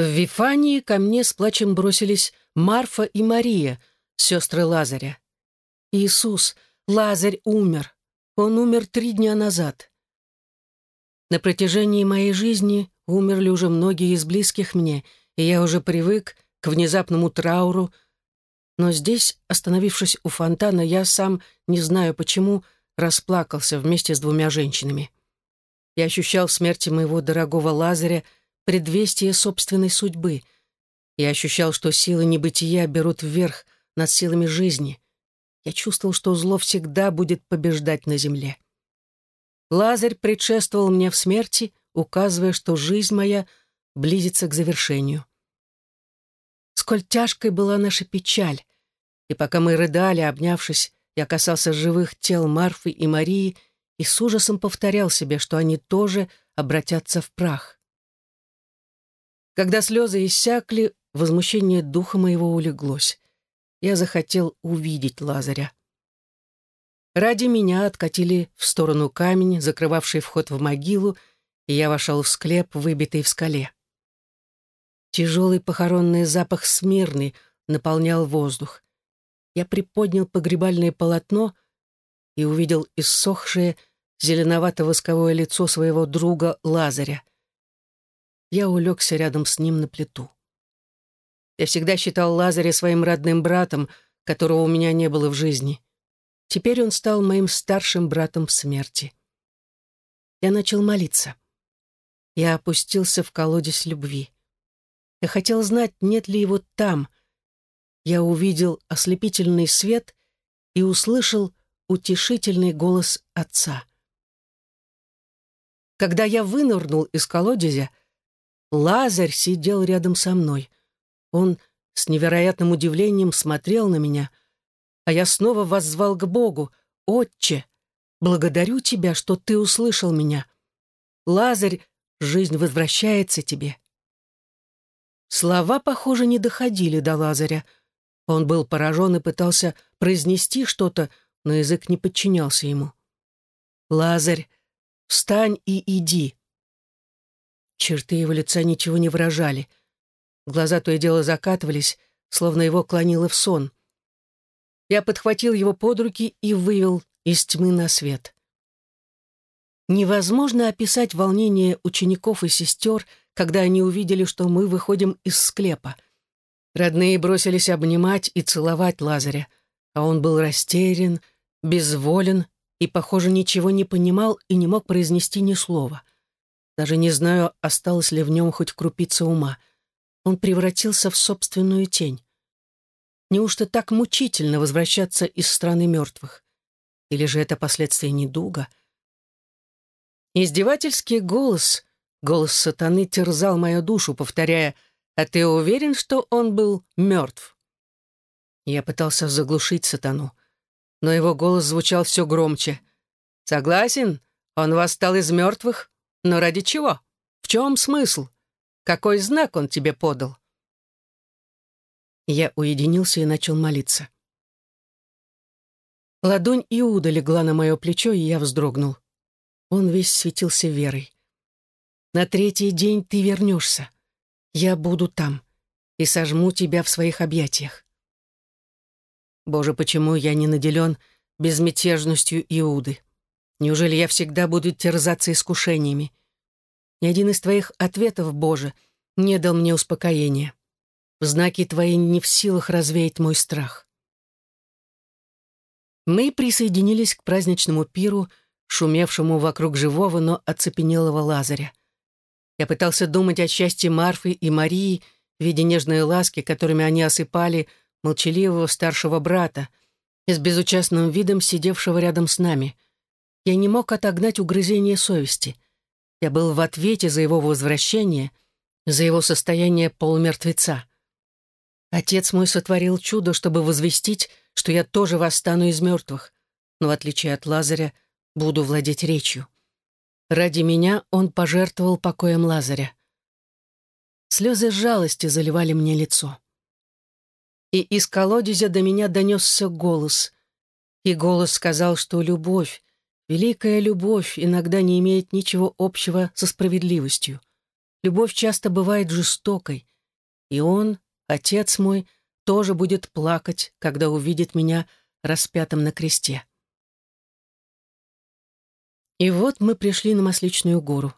Speaker 1: В Вифании ко мне с плачем бросились Марфа и Мария, сестры Лазаря. «Иисус, Лазарь умер. Он умер три дня назад». На протяжении моей жизни умерли уже многие из близких мне, и я уже привык к внезапному трауру, но здесь, остановившись у фонтана, я сам, не знаю почему, расплакался вместе с двумя женщинами. Я ощущал в смерти моего дорогого Лазаря предвестие собственной судьбы. Я ощущал, что силы небытия берут вверх над силами жизни. Я чувствовал, что зло всегда будет побеждать на земле. Лазарь предшествовал мне в смерти, указывая, что жизнь моя близится к завершению. Сколь тяжкой была наша печаль, и пока мы рыдали, обнявшись, я касался живых тел Марфы и Марии и с ужасом повторял себе, что они тоже обратятся в прах. Когда слезы иссякли, возмущение духа моего улеглось. Я захотел увидеть Лазаря. Ради меня откатили в сторону камень, закрывавший вход в могилу, и я вошел в склеп, выбитый в скале. Тяжелый похоронный запах смирный наполнял воздух я приподнял погребальное полотно и увидел иссохшее зеленовато-восковое лицо своего друга Лазаря. Я улегся рядом с ним на плиту. Я всегда считал Лазаря своим родным братом, которого у меня не было в жизни. Теперь он стал моим старшим братом в смерти. Я начал молиться. Я опустился в колодец любви. Я хотел знать, нет ли его там — я увидел ослепительный свет и услышал утешительный голос отца. Когда я вынырнул из колодезя, Лазарь сидел рядом со мной. Он с невероятным удивлением смотрел на меня, а я снова воззвал к Богу. «Отче, благодарю тебя, что ты услышал меня. Лазарь, жизнь возвращается тебе». Слова, похоже, не доходили до Лазаря — он был поражен и пытался произнести что-то, но язык не подчинялся ему. «Лазарь, встань и иди!» Черты его лица ничего не выражали. Глаза то и дело закатывались, словно его клонило в сон. Я подхватил его под руки и вывел из тьмы на свет. Невозможно описать волнение учеников и сестер, когда они увидели, что мы выходим из склепа — Родные бросились обнимать и целовать Лазаря, а он был растерян, безволен и, похоже, ничего не понимал и не мог произнести ни слова. Даже не знаю, осталось ли в нем хоть крупица ума. Он превратился в собственную тень. Неужто так мучительно возвращаться из страны мертвых? Или же это последствия недуга? Издевательский голос, голос сатаны терзал мою душу, повторяя — «А ты уверен, что он был мертв?» Я пытался заглушить сатану, но его голос звучал все громче. «Согласен, он восстал из мертвых, но ради чего? В чем смысл? Какой знак он тебе подал?» Я уединился и начал молиться. Ладонь Иуда легла на мое плечо, и я вздрогнул. Он весь светился верой. «На третий день ты вернешься. Я буду там и сожму тебя в своих объятиях». Боже, почему я не наделен безмятежностью Иуды? Неужели я всегда буду терзаться искушениями? Ни один из твоих ответов, Боже, не дал мне успокоения. Знаки твои не в силах развеять мой страх. Мы присоединились к праздничному пиру, шумевшему вокруг живого, но оцепенелого Лазаря. Я пытался думать о счастье Марфы и Марии в виде нежной ласки, которыми они осыпали молчаливого старшего брата, с безучастным видом сидевшего рядом с нами. Я не мог отогнать угрызение совести. Я был в ответе за его возвращение, за его состояние полумертвеца. Отец мой сотворил чудо, чтобы возвестить, что я тоже восстану из мертвых, но, в отличие от Лазаря, буду владеть речью. Ради меня он пожертвовал покоем Лазаря. Слезы жалости заливали мне лицо и из колодезя до меня донесся голос. И голос сказал, что любовь, великая любовь, иногда не имеет ничего общего со справедливостью. Любовь часто бывает жестокой, и он, отец мой, тоже будет плакать, когда увидит меня распятым на кресте. И вот мы пришли на Масличную гору.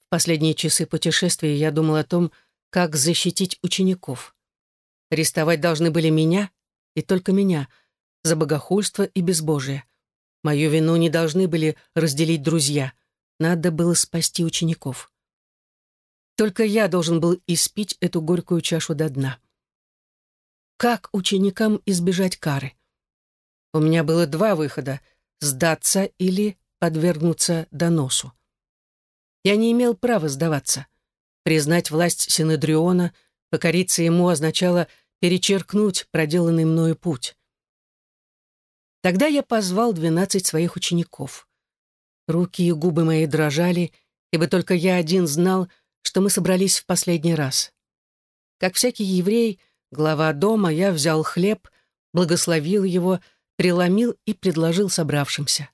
Speaker 1: В последние часы путешествия я думал о том, как защитить учеников. Арестовать должны были меня, и только меня, за богохульство и безбожие. Мою вину не должны были разделить друзья. Надо было спасти учеников. Только я должен был испить эту горькую чашу до дна. Как ученикам избежать кары? У меня было два выхода — сдаться или подвергнуться доносу. Я не имел права сдаваться. Признать власть Синедриона — Покориться ему означало перечеркнуть проделанный мною путь. Тогда я позвал двенадцать своих учеников. Руки и губы мои дрожали, ибо только я один знал, что мы собрались в последний раз. Как всякий еврей, глава дома, я взял хлеб, благословил его, преломил и предложил собравшимся.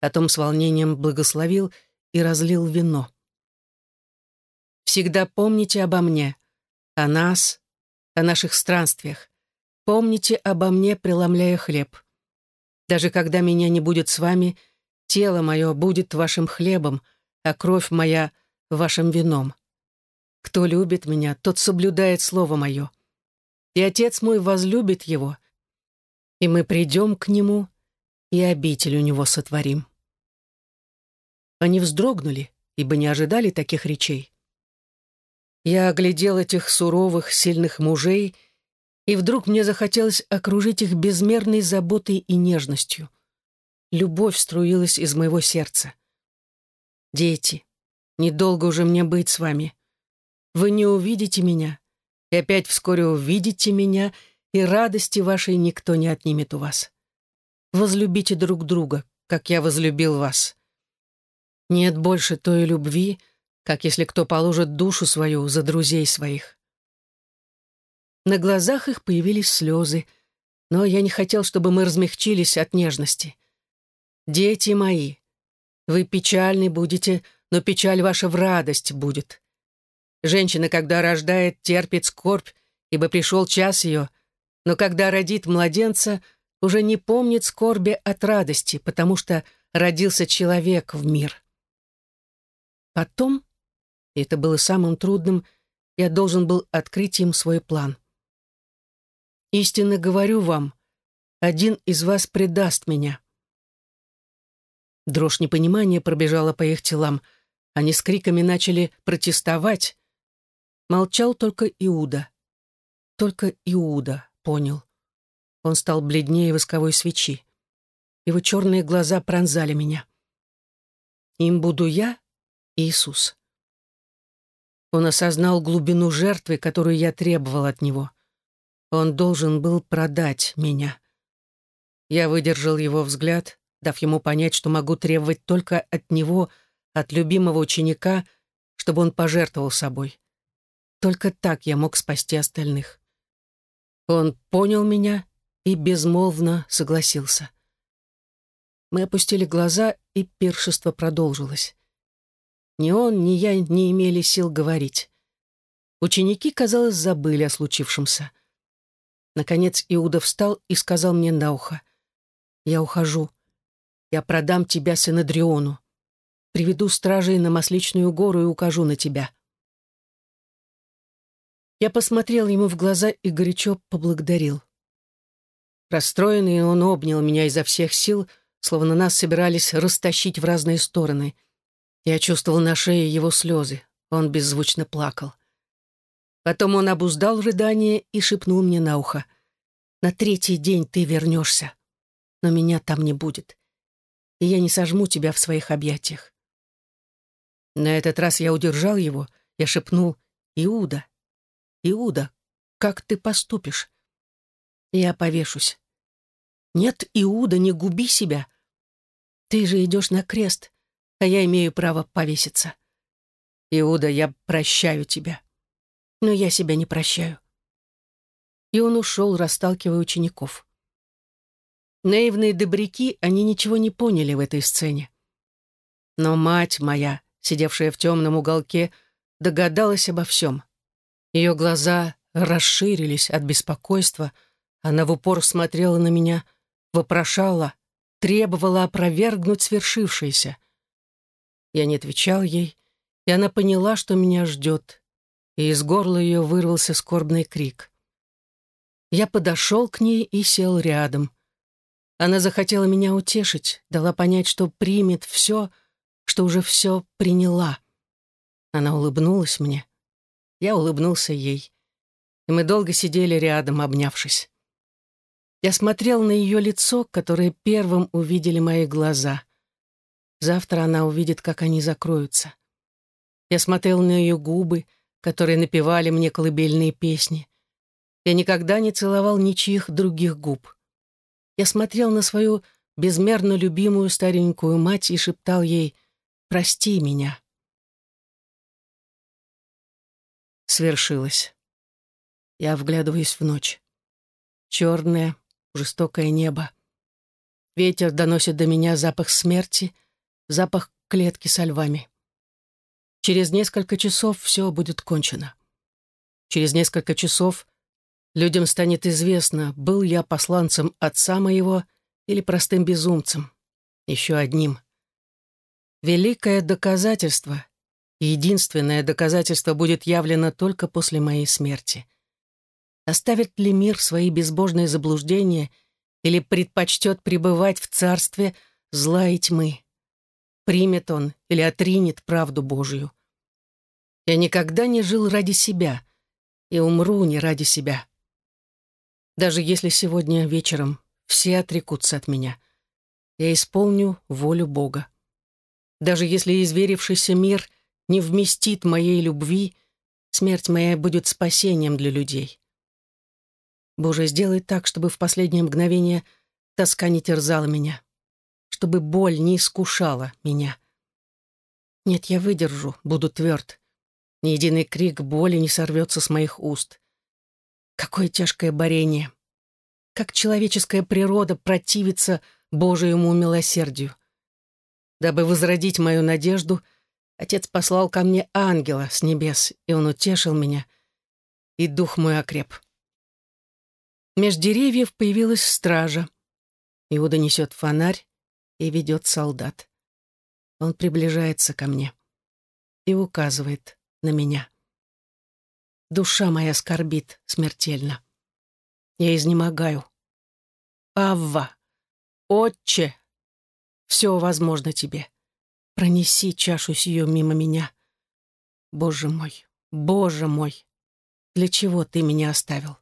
Speaker 1: Потом с волнением благословил и разлил вино. «Всегда помните обо мне», о нас, о наших странствиях. Помните обо мне, преломляя хлеб. Даже когда меня не будет с вами, тело мое будет вашим хлебом, а кровь моя — вашим вином. Кто любит меня, тот соблюдает слово мое. И Отец мой возлюбит его, и мы придем к нему, и обитель у него сотворим». Они вздрогнули, ибо не ожидали таких речей. Я оглядел этих суровых, сильных мужей, и вдруг мне захотелось окружить их безмерной заботой и нежностью. Любовь струилась из моего сердца. «Дети, недолго уже мне быть с вами. Вы не увидите меня, и опять вскоре увидите меня, и радости вашей никто не отнимет у вас. Возлюбите друг друга, как я возлюбил вас. Нет больше той любви, — как если кто положит душу свою за друзей своих. На глазах их появились слезы, но я не хотел, чтобы мы размягчились от нежности. «Дети мои, вы печальны будете, но печаль ваша в радость будет. Женщина, когда рождает, терпит скорбь, ибо пришел час ее, но когда родит младенца, уже не помнит скорби от радости, потому что родился человек в мир». Потом и это было самым трудным, я должен был открыть им свой план. «Истинно говорю вам, один из вас предаст меня». Дрожь непонимания пробежала по их телам. Они с криками начали протестовать. Молчал только Иуда. Только Иуда понял. Он стал бледнее восковой свечи. Его черные глаза пронзали меня. Им буду я, Иисус. Он осознал глубину жертвы, которую я требовал от него. Он должен был продать меня. Я выдержал его взгляд, дав ему понять, что могу требовать только от него, от любимого ученика, чтобы он пожертвовал собой. Только так я мог спасти остальных. Он понял меня и безмолвно согласился. Мы опустили глаза, и пиршество продолжилось. Ни он, ни я не имели сил говорить. Ученики, казалось, забыли о случившемся. Наконец Иуда встал и сказал мне на ухо. «Я ухожу. Я продам тебя Синадриону. Приведу стражей на Масличную гору и укажу на тебя». Я посмотрел ему в глаза и горячо поблагодарил. Расстроенный, он обнял меня изо всех сил, словно нас собирались растащить в разные стороны. Я чувствовал на шее его слезы. Он беззвучно плакал. Потом он обуздал рыдание и шепнул мне на ухо. «На третий день ты вернешься, но меня там не будет, и я не сожму тебя в своих объятиях». На этот раз я удержал его, я шепнул «Иуда, Иуда, как ты поступишь?» Я повешусь. Нет, Иуда, не губи себя. Ты же идешь на крест, а я имею право повеситься. Иуда, я прощаю тебя. Но я себя не прощаю. И он ушел, расталкивая учеников. Наивные добряки, они ничего не поняли в этой сцене. Но мать моя, сидевшая в темном уголке, догадалась обо всем. Ее глаза расширились от беспокойства — она в упор смотрела на меня, вопрошала, требовала опровергнуть свершившееся. Я не отвечал ей, и она поняла, что меня ждет, и из горла ее вырвался скорбный крик. Я подошел к ней и сел рядом. Она захотела меня утешить, дала понять, что примет все, что уже все приняла. Она улыбнулась мне. Я улыбнулся ей. И мы долго сидели рядом, обнявшись. Я смотрел на ее лицо, которое первым увидели мои глаза. Завтра она увидит, как они закроются. Я смотрел на ее губы, которые напевали мне колыбельные песни. Я никогда не целовал ничьих других губ. Я смотрел на свою безмерно любимую старенькую мать и шептал ей «Прости меня». Свершилось. Я вглядываюсь в ночь. Черная, жестокое небо. Ветер доносит до меня запах смерти, запах клетки со львами. Через несколько часов все будет кончено. Через несколько часов людям станет известно, был я посланцем отца моего или простым безумцем, еще одним. Великое доказательство, единственное доказательство будет явлено только после моей смерти — Оставит ли мир свои безбожные заблуждения или предпочтет пребывать в царстве зла и тьмы? Примет он или отринет правду Божью? Я никогда не жил ради себя и умру не ради себя. Даже если сегодня вечером все отрекутся от меня, я исполню волю Бога. Даже если изверившийся мир не вместит моей любви, смерть моя будет спасением для людей. Боже, сделай так, чтобы в последнее мгновение тоска не терзала меня, чтобы боль не искушала меня. Нет, я выдержу, буду тверд. Ни единый крик боли не сорвется с моих уст. Какое тяжкое борение! Как человеческая природа противится Божьему милосердию. Дабы возродить мою надежду, Отец послал ко мне ангела с небес, и он утешил меня, и дух мой окреп. Меж деревьев появилась стража. Иуда несет фонарь и ведет солдат. Он приближается ко мне и указывает на меня. Душа моя скорбит смертельно. Я изнемогаю. Авва, отче, все возможно тебе. Пронеси чашу сию мимо меня. Боже мой, Боже мой, для чего ты меня оставил?